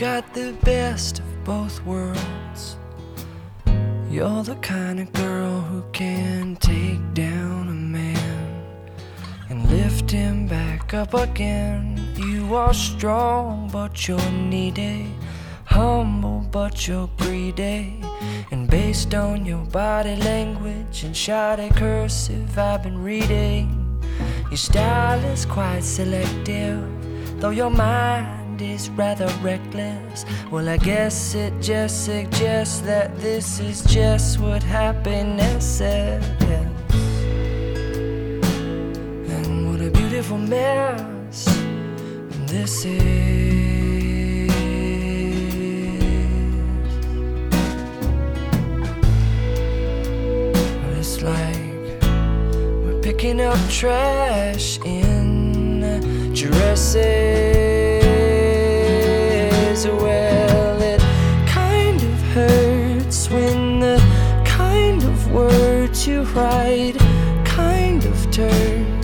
the best of both worlds. You're the kind of girl who can take down a man and lift him back up again. You are strong, but you're needy. Humble, but you're greedy. And based on your body language and shoddy cursive I've been reading, your style is quite selective, though your mind is rather reckless. Well, I guess it just suggests that this is just what happiness is. And what a beautiful mess this is. Like we're picking up trash in you write kind of turn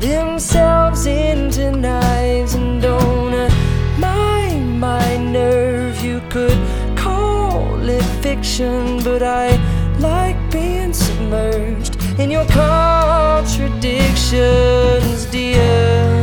themselves into knives and don't mind my nerve. You could call it fiction, but I like being submerged in your contradictions, dear.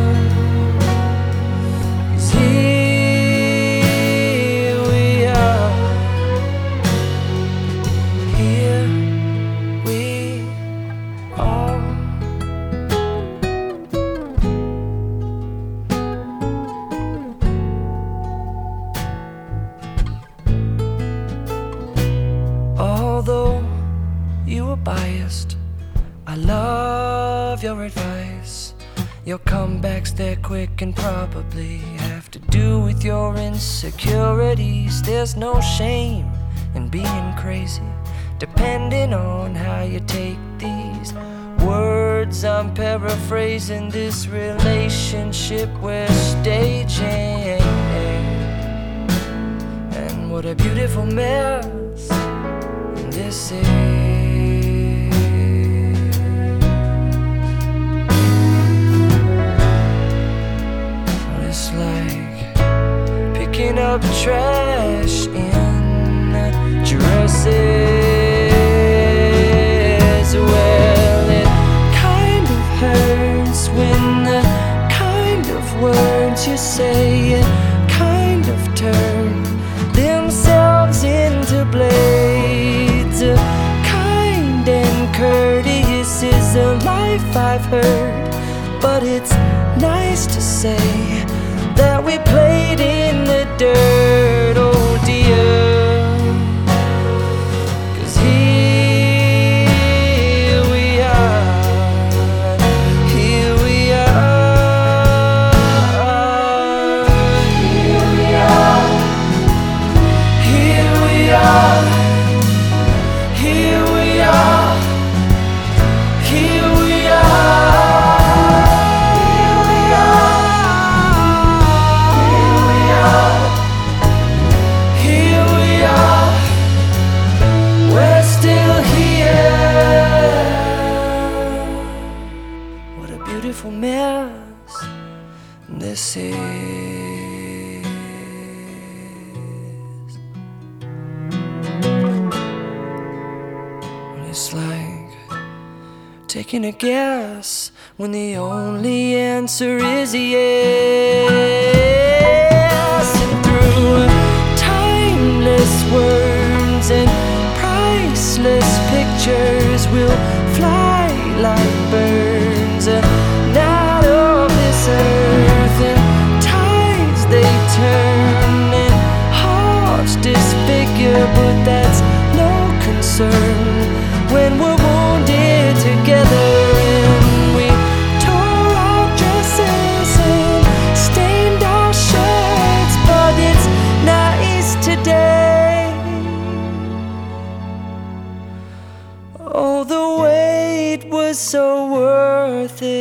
Biased, I love your advice. Your comebacks, they're quick and probably have to do with your insecurities. There's no shame in being crazy, depending on how you take these words. I'm paraphrasing this relationship we're staging. And what a beautiful mess this is. Up trash in dresses. Well, it kind of hurts when the kind of words you say kind of turn themselves into blades. Kind and courteous is a life I've heard, but it's nice to say that we played in the taking a guess when the only answer is yes. And through timeless words and priceless pictures, we'll fly like birds. uh, Not of this earth, and tides they turn, and hearts disfigure, but that's no concern. was so worth it.